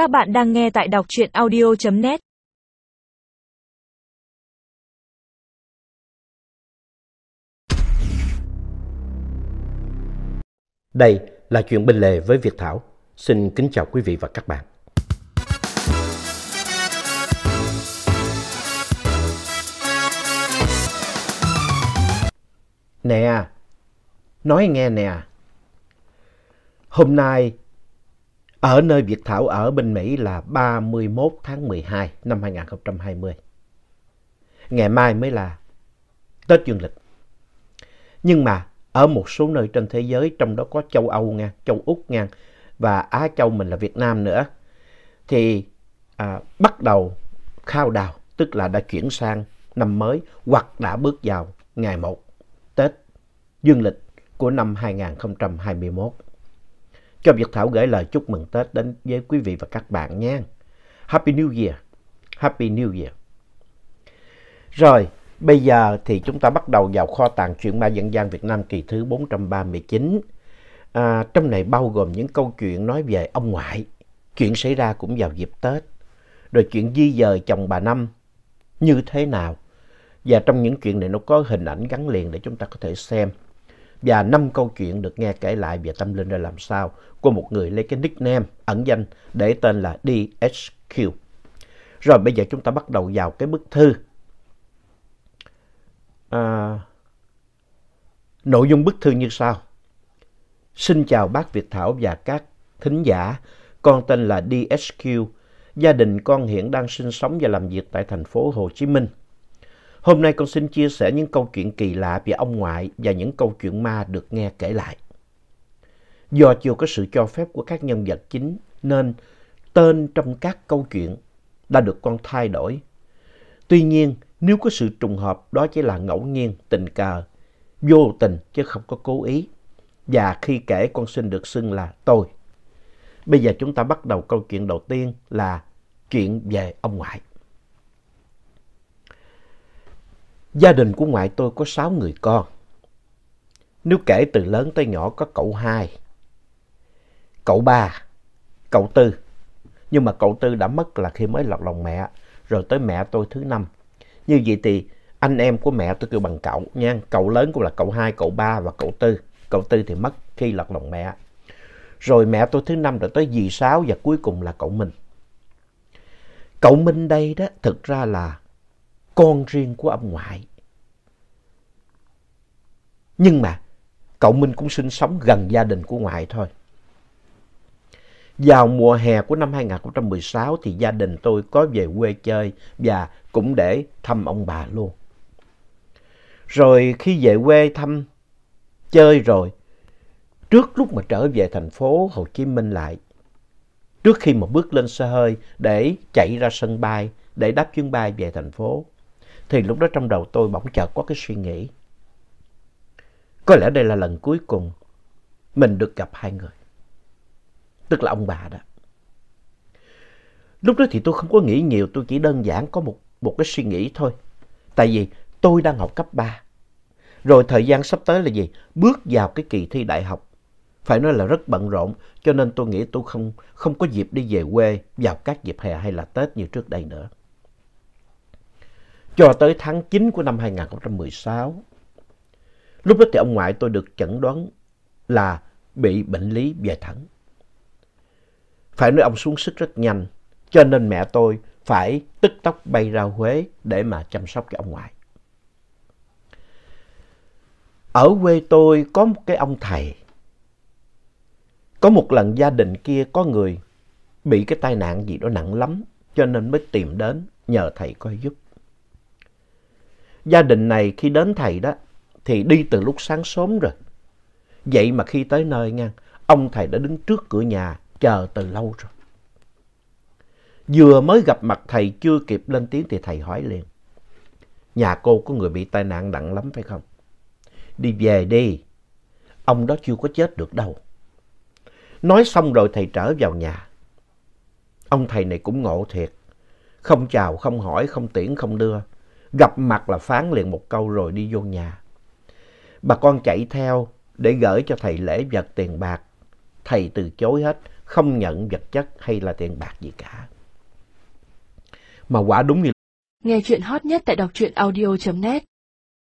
Các bạn đang nghe tại đọc truyện audio.net Đây là chuyện bên lề với Việt Thảo. Xin kính chào quý vị và các bạn. Nè, nói nghe nè. Hôm nay ở nơi Việt Thảo ở bên Mỹ là 31 tháng 12 năm 2020. Ngày mai mới là Tết Dương lịch. Nhưng mà ở một số nơi trên thế giới, trong đó có châu Âu, nha, châu Úc nha, và Á Châu mình là Việt Nam nữa, thì à, bắt đầu khao đào, tức là đã chuyển sang năm mới hoặc đã bước vào ngày 1 Tết Dương lịch của năm 2021. Cho Việt Thảo gửi lời chúc mừng Tết đến với quý vị và các bạn nha. Happy New Year. Happy New Year. Rồi, bây giờ thì chúng ta bắt đầu vào kho tàng truyện ma dân gian Việt Nam kỳ thứ 439. À, trong này bao gồm những câu chuyện nói về ông ngoại. Chuyện xảy ra cũng vào dịp Tết. Rồi chuyện di dời chồng bà Năm như thế nào. Và trong những chuyện này nó có hình ảnh gắn liền để chúng ta có thể xem và năm câu chuyện được nghe kể lại về tâm linh ra làm sao của một người lấy cái nickname ẩn danh để tên là DHQ. Rồi bây giờ chúng ta bắt đầu vào cái bức thư. À, nội dung bức thư như sau. Xin chào bác Việt Thảo và các thính giả. Con tên là DHQ. Gia đình con hiện đang sinh sống và làm việc tại thành phố Hồ Chí Minh. Hôm nay con xin chia sẻ những câu chuyện kỳ lạ về ông ngoại và những câu chuyện ma được nghe kể lại. Do chưa có sự cho phép của các nhân vật chính nên tên trong các câu chuyện đã được con thay đổi. Tuy nhiên, nếu có sự trùng hợp đó chỉ là ngẫu nhiên, tình cờ, vô tình chứ không có cố ý. Và khi kể con xin được xưng là tôi. Bây giờ chúng ta bắt đầu câu chuyện đầu tiên là chuyện về ông ngoại. Gia đình của ngoại tôi có 6 người con. Nếu kể từ lớn tới nhỏ có cậu hai, cậu ba, cậu tư. Nhưng mà cậu tư đã mất là khi mới lọt lòng mẹ, rồi tới mẹ tôi thứ năm. Như vậy thì anh em của mẹ tôi kêu bằng cậu nha. Cậu lớn cũng là cậu hai, cậu ba và cậu tư. Cậu tư thì mất khi lọt lòng mẹ. Rồi mẹ tôi thứ năm rồi tới dì sáu và cuối cùng là cậu Minh. Cậu Minh đây đó thực ra là con riêng của ông ngoại. Nhưng mà cậu Minh cũng sinh sống gần gia đình của ngoại thôi. Vào mùa hè của năm 2016 thì gia đình tôi có về quê chơi và cũng để thăm ông bà luôn. Rồi khi về quê thăm chơi rồi, trước lúc mà trở về thành phố Hồ Chí Minh lại, trước khi mà bước lên xe hơi để chạy ra sân bay để đáp chuyến bay về thành phố, thì lúc đó trong đầu tôi bỗng chợt có cái suy nghĩ. Có lẽ đây là lần cuối cùng mình được gặp hai người. Tức là ông bà đó. Lúc đó thì tôi không có nghĩ nhiều, tôi chỉ đơn giản có một, một cái suy nghĩ thôi. Tại vì tôi đang học cấp 3. Rồi thời gian sắp tới là gì? Bước vào cái kỳ thi đại học. Phải nói là rất bận rộn, cho nên tôi nghĩ tôi không, không có dịp đi về quê vào các dịp hè hay là Tết như trước đây nữa. Cho tới tháng 9 của năm 2016, lúc đó thì ông ngoại tôi được chẩn đoán là bị bệnh lý về thận. Phải nói ông xuống sức rất nhanh, cho nên mẹ tôi phải tức tốc bay ra Huế để mà chăm sóc cho ông ngoại. Ở quê tôi có một cái ông thầy. Có một lần gia đình kia có người bị cái tai nạn gì đó nặng lắm, cho nên mới tìm đến nhờ thầy coi giúp. Gia đình này khi đến thầy đó thì đi từ lúc sáng sớm rồi. Vậy mà khi tới nơi nha, ông thầy đã đứng trước cửa nhà chờ từ lâu rồi. Vừa mới gặp mặt thầy chưa kịp lên tiếng thì thầy hỏi liền. Nhà cô có người bị tai nạn nặng lắm phải không? Đi về đi, ông đó chưa có chết được đâu. Nói xong rồi thầy trở vào nhà. Ông thầy này cũng ngộ thiệt. Không chào, không hỏi, không tiễn, không đưa. Gặp mặt là phán liền một câu rồi đi vô nhà. Bà con chạy theo để gửi cho thầy lễ vật tiền bạc. Thầy từ chối hết, không nhận vật chất hay là tiền bạc gì cả. Mà quả đúng như Nghe chuyện hot nhất tại đọc truyện audio.net